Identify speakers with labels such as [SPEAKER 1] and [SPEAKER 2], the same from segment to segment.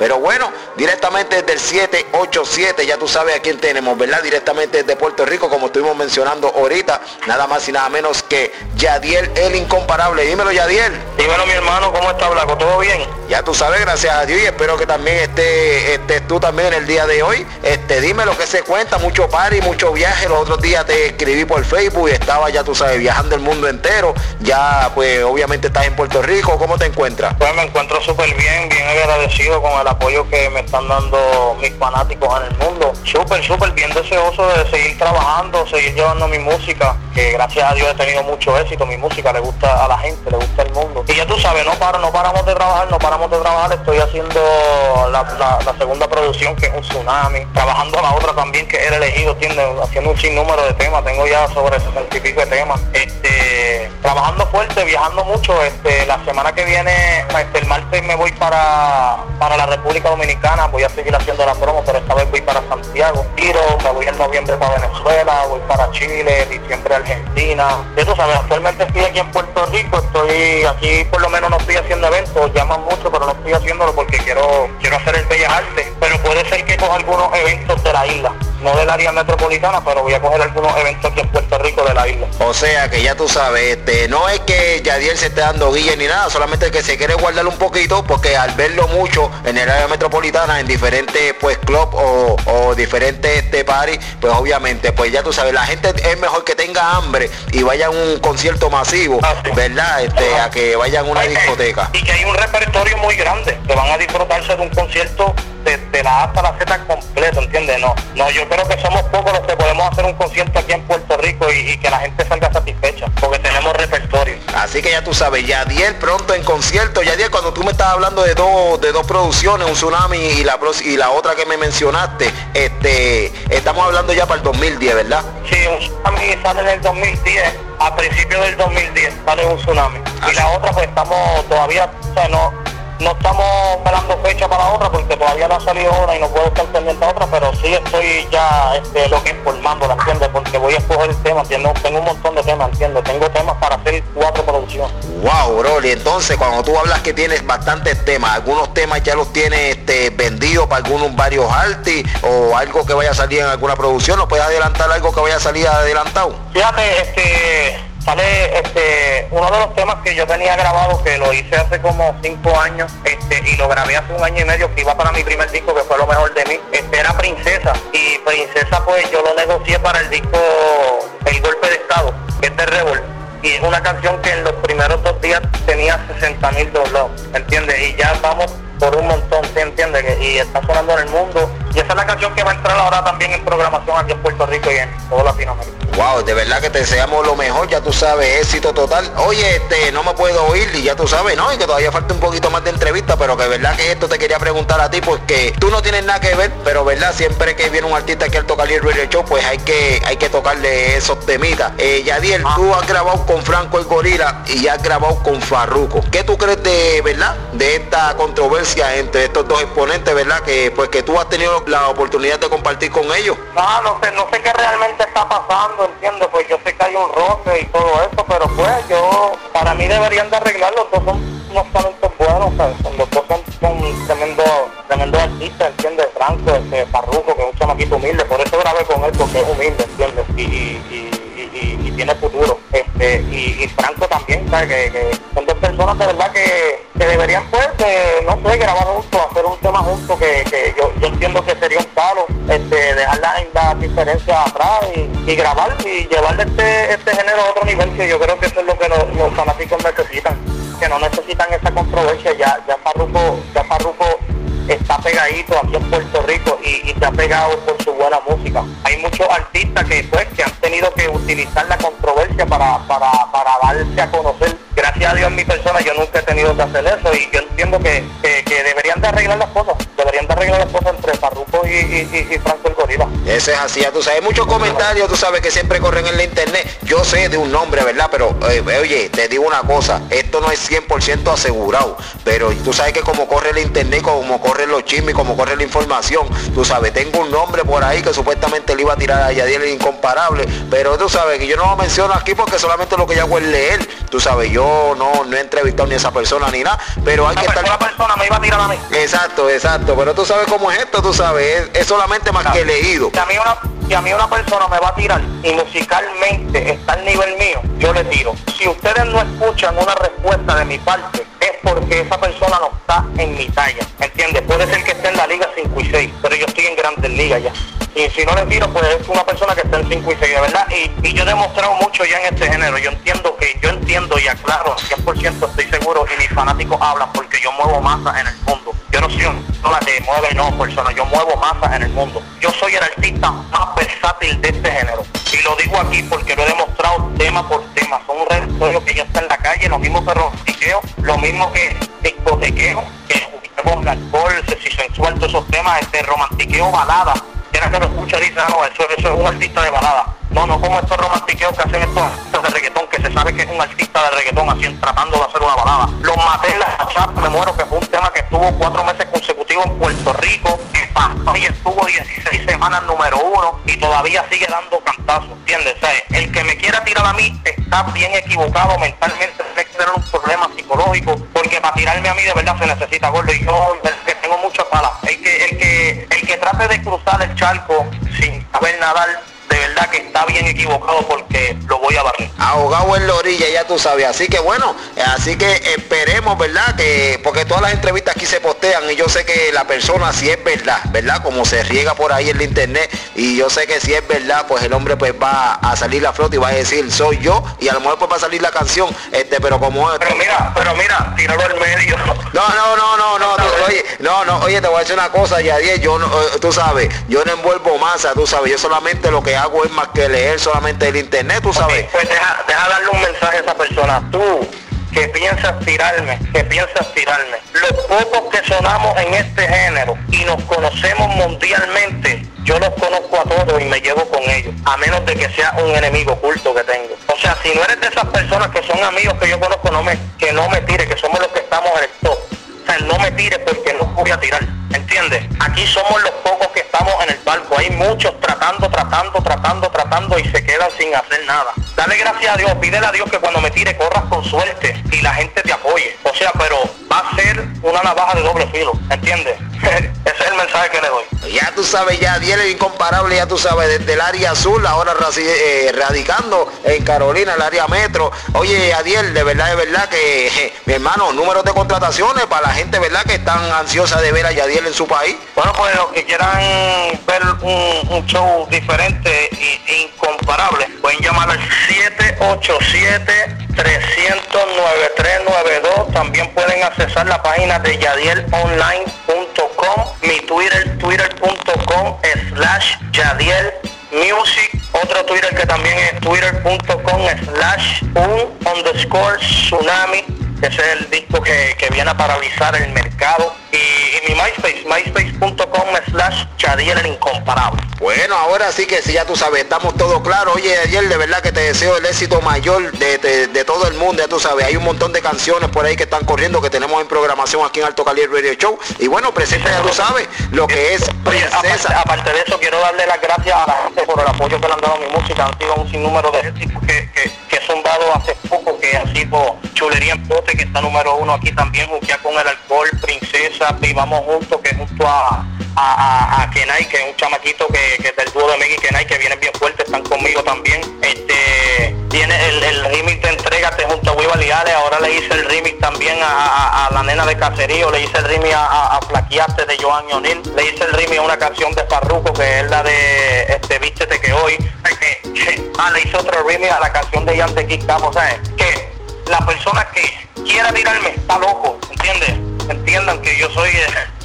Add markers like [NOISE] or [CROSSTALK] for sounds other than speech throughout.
[SPEAKER 1] Pero bueno, directamente desde el 787, ya tú sabes a quién tenemos, ¿verdad? Directamente desde Puerto Rico, como estuvimos mencionando ahorita, nada más y nada menos que Yadiel el incomparable. Dímelo, Yadiel.
[SPEAKER 2] Dímelo, mi hermano, ¿cómo está Blanco? ¿Todo bien?
[SPEAKER 1] Ya tú sabes, gracias a Dios y espero que también estés esté tú también en el día de hoy. Este, dime lo que se cuenta, mucho party, mucho viaje. Los otros días te escribí por Facebook y estaba ya tú sabes viajando el mundo entero. Ya pues obviamente estás en Puerto Rico. ¿Cómo te encuentras?
[SPEAKER 2] Pues me encuentro súper bien, bien agradecido con el apoyo que me están dando mis fanáticos en el mundo. Súper, súper bien deseoso de seguir trabajando, seguir llevando mi música, que gracias a Dios he tenido mucho éxito. Mi música le gusta a la gente, le gusta al mundo. Y ya tú sabes, no paro, no paramos de trabajar, no paramos de trabajar. Estoy haciendo la, segunda producción que es un tsunami, trabajando la otra también que era elegido, tiene, haciendo un sinnúmero de temas, tengo ya sobre 60 y de temas. Este, trabajando fuerte, viajando mucho. Este, la semana que viene, este, el martes me voy para, para la República Dominicana, voy a seguir haciendo la promo, pero esta vez voy para Santiago, tiro, me voy en noviembre para Venezuela, voy para Chile, diciembre Argentina. Eso sabes, actualmente estoy aquí en Puerto Rico, estoy aquí por lo menos no estoy haciendo eventos, llaman mucho, pero no estoy haciéndolo porque quiero, quiero hacer el Bellas Artes, pero puede ser que coja algunos eventos de la isla no del área metropolitana, pero voy a coger algunos eventos aquí en Puerto Rico de la isla.
[SPEAKER 1] O sea que ya tú sabes, este, no es que Yadiel se esté dando guille ni nada, solamente que se quiere guardar un poquito porque al verlo mucho en el área metropolitana, en diferentes pues club o, diferentes este party, pues obviamente, pues ya tú sabes, la gente es mejor que tenga hambre y vaya a un concierto masivo, ah, ¿verdad? Este, a que vayan a una discoteca.
[SPEAKER 2] Y que hay un repertorio muy grande, que van a disfrutarse de un concierto de, la A hasta la Z completo, ¿entiendes? No, no, yo creo que somos pocos los que podemos hacer un concierto aquí en Puerto Rico y, que la gente salga satisfecha, porque tenemos repertorio.
[SPEAKER 1] Así que ya tú sabes, Yadiel pronto en concierto, Yadiel, cuando tú me estás hablando de dos, de dos producciones, un tsunami y la y la otra que me mencionaste, este, estamos hablando ya para el 2010, ¿verdad?
[SPEAKER 2] Sí, un tsunami sale en el 2010, a principios del 2010 sale un tsunami. Y la otra pues estamos todavía, o sea, no no estamos esperando fecha para otra porque todavía no ha salido una y no puedo estar pendiente a otra, pero sí estoy ya este, lo que informando, ¿la entiendes? Porque voy a escoger el tema, Tengo un montón de temas, ¿entiendes? Tengo temas para hacer cuatro producciones.
[SPEAKER 1] Wow, bro, y entonces cuando tú hablas que tienes bastantes temas, algunos temas ya los tienes este, vendidos para algunos varios artis o algo que vaya a salir en alguna producción, ¿no puedes adelantar algo que vaya a salir adelantado?
[SPEAKER 2] Fíjate, este sale este uno de los temas que yo tenía grabado que lo hice hace como cinco años este y lo grabé hace un año y medio que iba para mi primer disco que fue lo mejor de mí este era princesa y princesa pues yo lo negocié para el disco el golpe de estado que es de y es una canción que en los primeros dos días tenía 60 mil dólares ¿entiendes? y ya vamos por un montón, ¿se entiende? y está sonando en el mundo. Y esa es la canción que va a entrar ahora también en programación aquí en Puerto Rico y en toda Latinoamérica.
[SPEAKER 1] Wow, de verdad que te deseamos lo mejor, ya tú sabes, éxito total. Oye, este, no me puedo oír y ya tú sabes, ¿no? Y que todavía falta un poquito más de entrevista, pero que verdad que esto te quería preguntar a ti, porque tú no tienes nada que ver, pero verdad, siempre que viene un artista que al tocar el radio show, pues hay que, hay que tocarle esos temitas. Eh, Yadiel, ah. tú has grabado con Franco el Gorila y has grabado con Farruco. ¿Qué tú crees de, verdad, de esta controversia entre estos dos exponentes, verdad? Que pues que tú has tenido la oportunidad de compartir con ellos.
[SPEAKER 2] No, no sé, no sé qué realmente está pasando entiendo, pues yo sé que hay un roce y todo eso, pero pues yo, para mí deberían de arreglarlo, los dos son unos talentos buenos, los dos son, son tremendo, tremendo artistas, ¿entiendes? Franco, este, Parruco, que es un chamaquito humilde, por eso grabé con él, porque es humilde, ¿entiendes? Y, y, y, tiene futuro. Este, y, Franco también, ¿sabes? Que, y, grabar y llevarle este, este género a otro nivel que yo creo que eso es lo que los, fanáticos necesitan, que no necesitan esa controversia, ya, ya Farruko, ya Farruko está pegadito aquí en Puerto Rico y, se ha pegado por su buena música. Hay muchos artistas que pues que han tenido que utilizar la controversia para, para, para darse a conocer. Gracias a Dios en mi persona yo nunca he tenido que hacer eso y yo entiendo que, que, deberían de arreglar las cosas, deberían de arreglar las cosas entre Farruko y, y, Franco el
[SPEAKER 1] Eso es así, tú sabes, muchos comentarios, tú sabes que siempre corren en la internet. Yo sé de un nombre, ¿verdad? Pero eh, oye, te digo una cosa, esto no es 100% asegurado, pero tú sabes que como corre el internet, como corre los chismes, como corre la información. Tú sabes, tengo un nombre por ahí que supuestamente le iba a tirar a Yadiel el incomparable, pero tú sabes que yo no lo menciono aquí porque solamente lo que yo hago es leer. Tú sabes, yo no, no he entrevistado ni a esa persona ni nada, pero hay que estar...
[SPEAKER 2] persona me iba a tirar a mí.
[SPEAKER 1] Exacto, exacto. Pero tú sabes cómo es esto, tú sabes. Es, solamente más que leído.
[SPEAKER 2] A, mí una, si a mí una persona me va a tirar y musicalmente está al nivel mío, yo le tiro. Si ustedes no escuchan una respuesta de mi parte, es porque esa persona no está en mi talla. ¿Entiendes? Puede ser que esté en la liga 5 y 6, pero yo estoy en grandes ligas ya. Y si no le tiro, pues es una persona que está en 5 y 6, de verdad. Y, yo he demostrado mucho ya en este género. Yo entiendo que, yo entiendo y aclaro, 100% estoy seguro, y mis fanáticos hablan porque yo muevo masa en el mundo. Yo no soy una que mueve no persona, yo muevo masa en el mundo. Yo soy el artista más versátil de este género. Y lo digo aquí porque lo he demostrado tema por tema. Son un repertorio que ya está en la calle, lo mismo que romantiqueo, lo mismo que discotequeo, que con alcohol, sexy sensual, todos esos temas, este romantiqueo balada que lo escucha dice, ah, no, eso, eso es un artista de balada. No, no como estos romantiqueos que hacen estos artistas de reggaetón, que se sabe que es un artista de reggaetón, así tratando de hacer una balada. Los maté en la me muero, que fue un tema que estuvo cuatro meses consecutivos en Puerto Rico, pasó y estuvo 16 semanas número uno y todavía sigue dando cantazos, ¿entiendes? O el que me quiera tirar a mí está bien equivocado mentalmente, tiene que tener un problema psicológico, porque para tirarme a mí de verdad se necesita gordo y yo que tengo muchas balas. El que, el que, el que trate de cruzar el charco sin saber nadar verdad que está bien equivocado porque lo voy a barrer.
[SPEAKER 1] Ahogado en la orilla, ya tú sabes. Así que bueno, así que esperemos, ¿verdad? Que porque todas las entrevistas aquí se postean y yo sé que la persona si es verdad, ¿verdad? Como se riega por ahí en la internet y yo sé que si es verdad, pues el hombre pues va a salir la flota y va a decir soy yo y a lo mejor pues va a salir la canción, este, pero como
[SPEAKER 2] Pero mira, pero mira, tíralo al medio.
[SPEAKER 1] No, no, no, no, no, oye, no, no, oye, te voy a decir una cosa, Yadier, yo no, eh, tú sabes, yo no envuelvo masa, tú sabes, yo solamente lo que hago es más que leer solamente el internet, tú sabes.
[SPEAKER 2] pues deja, deja darle un mensaje a esa persona. Tú que piensas tirarme, que piensas tirarme. Los pocos que sonamos en este género y nos conocemos mundialmente, yo los conozco a todos y me llevo con ellos, a menos de que sea un enemigo oculto que tengo. O sea, si no eres de esas personas que son amigos que yo conozco, no me, que no me tire, que somos los que estamos en el top. O sea, no me tire porque no voy a tirar. ¿Entiendes? Aquí somos los pocos que estamos en el barco. Hay muchos tratando, tratando, tratando, tratando y se quedan sin hacer nada. Dale gracias a Dios, pídele a Dios que cuando me tire corras con suerte y la gente te apoye. O sea, pero a ser una navaja de doble filo, ¿entiendes? [LAUGHS] Ese es el mensaje que le doy.
[SPEAKER 1] Ya tú sabes, ya Diel es incomparable, ya tú sabes, desde el área azul, ahora eh, radicando en Carolina, el área metro. Oye, Adiel, de verdad, de verdad que, mi hermano, números de contrataciones para la gente, ¿verdad? Que están ansiosa de ver a Yadiel en su país.
[SPEAKER 2] Bueno, pues los que quieran ver un, show diferente e incomparable, pueden llamar al 787-300-9392. También pueden accesar la página de yadielonline.com, mi Twitter, twitter.com slash Yadiel Music, otro Twitter que también es twitter.com slash un underscore tsunami ese es el disco que, viene a paralizar el mercado. Y, mi MySpace, myspace.com slash Chadiel el incomparable.
[SPEAKER 1] Bueno, ahora sí que sí, ya tú sabes, estamos todos claros. Oye, ayer de verdad que te deseo el éxito mayor de, todo el mundo, ya tú sabes. Hay un montón de canciones por ahí que están corriendo, que tenemos en programación aquí en Alto Calibre Radio Show. Y bueno, presenta, ya tú sabes, lo que es
[SPEAKER 2] Princesa. Aparte, de eso, quiero darle las gracias a la gente por el apoyo que le han dado a mi música. Han sido un sinnúmero de éxitos que, que, que son dados hace poco, que ha sido chulería en pote que está número uno aquí también, Juquea con el alcohol, Princesa, Vivamos Juntos, que junto a, a, Kenai, que es un chamaquito que, que es del dúo de Meggy Kenai, que viene bien fuerte, están conmigo también. Este tiene el, el remix de Entrégate junto a Wiva Liales, ahora le hice el remix también a, la nena de Caserío, le hice el remix a, a, de Joan O'Neill, le hice el remix a una canción de Farruko que es la de este Vístete que hoy, ah, le hice otro remix a la canción de Yante Kid o sea, que la persona que quiera tirarme está loco, ¿entiendes? Entiendan que yo soy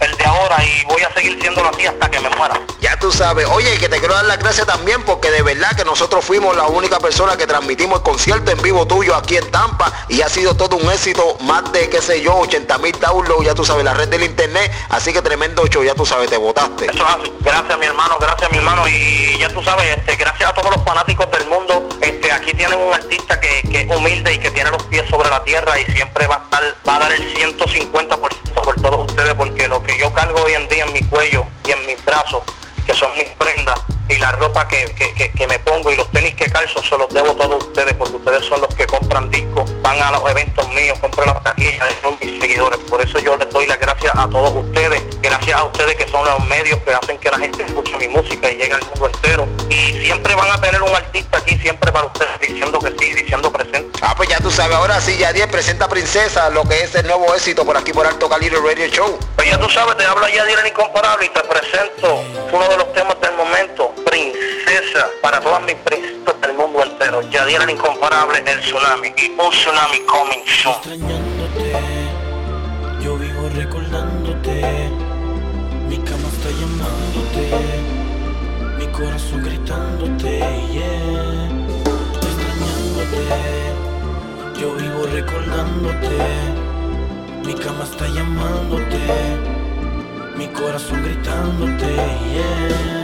[SPEAKER 2] el de ahora y voy a seguir siendo así hasta que me muera.
[SPEAKER 1] Ya tú sabes, oye, que te quiero dar las gracias también porque de verdad que nosotros fuimos la única persona que transmitimos el concierto en vivo tuyo aquí en Tampa y ha sido todo un éxito, más de qué sé yo, 80 mil downloads, ya tú sabes, la red del internet, así que tremendo show, ya tú sabes, te votaste.
[SPEAKER 2] Eso es gracias mi hermano, gracias mi hermano y ya tú sabes, este, gracias a todos los fanáticos del mundo, este, aquí tienen un artista que, que es humilde y que tiene los pies sobre la tierra y siempre va a estar, dar el 150% por todos ustedes porque lo que yo cargo hoy en día en mi cuello y en mis brazos, que son mis prendas, y la ropa que, que, que, me pongo y los tenis que calzo se los debo todos ustedes porque ustedes son los que compran discos, van a los eventos míos, compran las taquillas, son mis seguidores. Por eso yo les doy las gracias a todos ustedes, gracias a ustedes que son los medios que hacen que la gente escuche mi música y llegue al mundo entero. Y siempre van a tener un artista aquí, siempre para ustedes, diciendo que sí, diciendo presente.
[SPEAKER 1] Ah, pues ya tú sabes, ahora sí, ya 10 presenta Princesa, lo que es el nuevo éxito por aquí por Alto Calibre Radio Show.
[SPEAKER 2] Pues ya tú sabes, te habla Yadier el Incomparable y te presento uno de los temas del momento, Princesa, para todas mis princesas del mundo entero. Yadier el Incomparable, el tsunami y un tsunami coming soon.
[SPEAKER 3] Extrañándote, yo vivo recordándote, mi cama está llamándote, mi corazón gritándote, yeah. Extrañándote, yo vivo recordándote, mi cama está llamándote, mi corazón gritándote, yeah.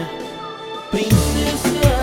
[SPEAKER 3] Princesa, princesa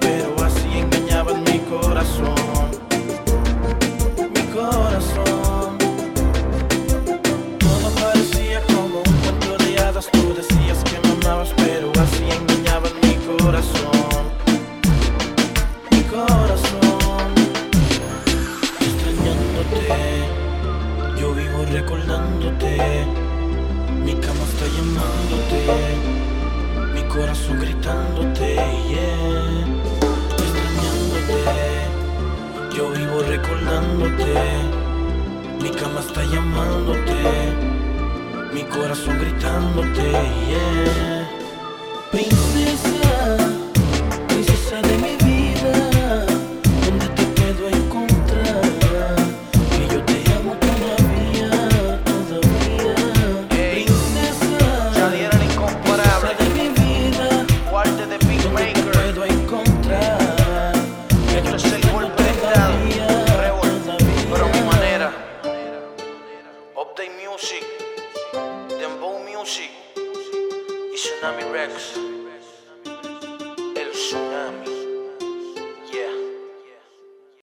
[SPEAKER 3] pero así engañabas mi corazón mi corazón. Todo parecía como un cuento de hadas. Tú decías que me amabas, pero así engañabas mi corazón. Mi corazón. Extrañándote, yo vivo recordándote. Mi cama está llamándote, mi corazón gritándote, Mi cama está llamándote. Mi corazón gritándote. Yeah. Princesa.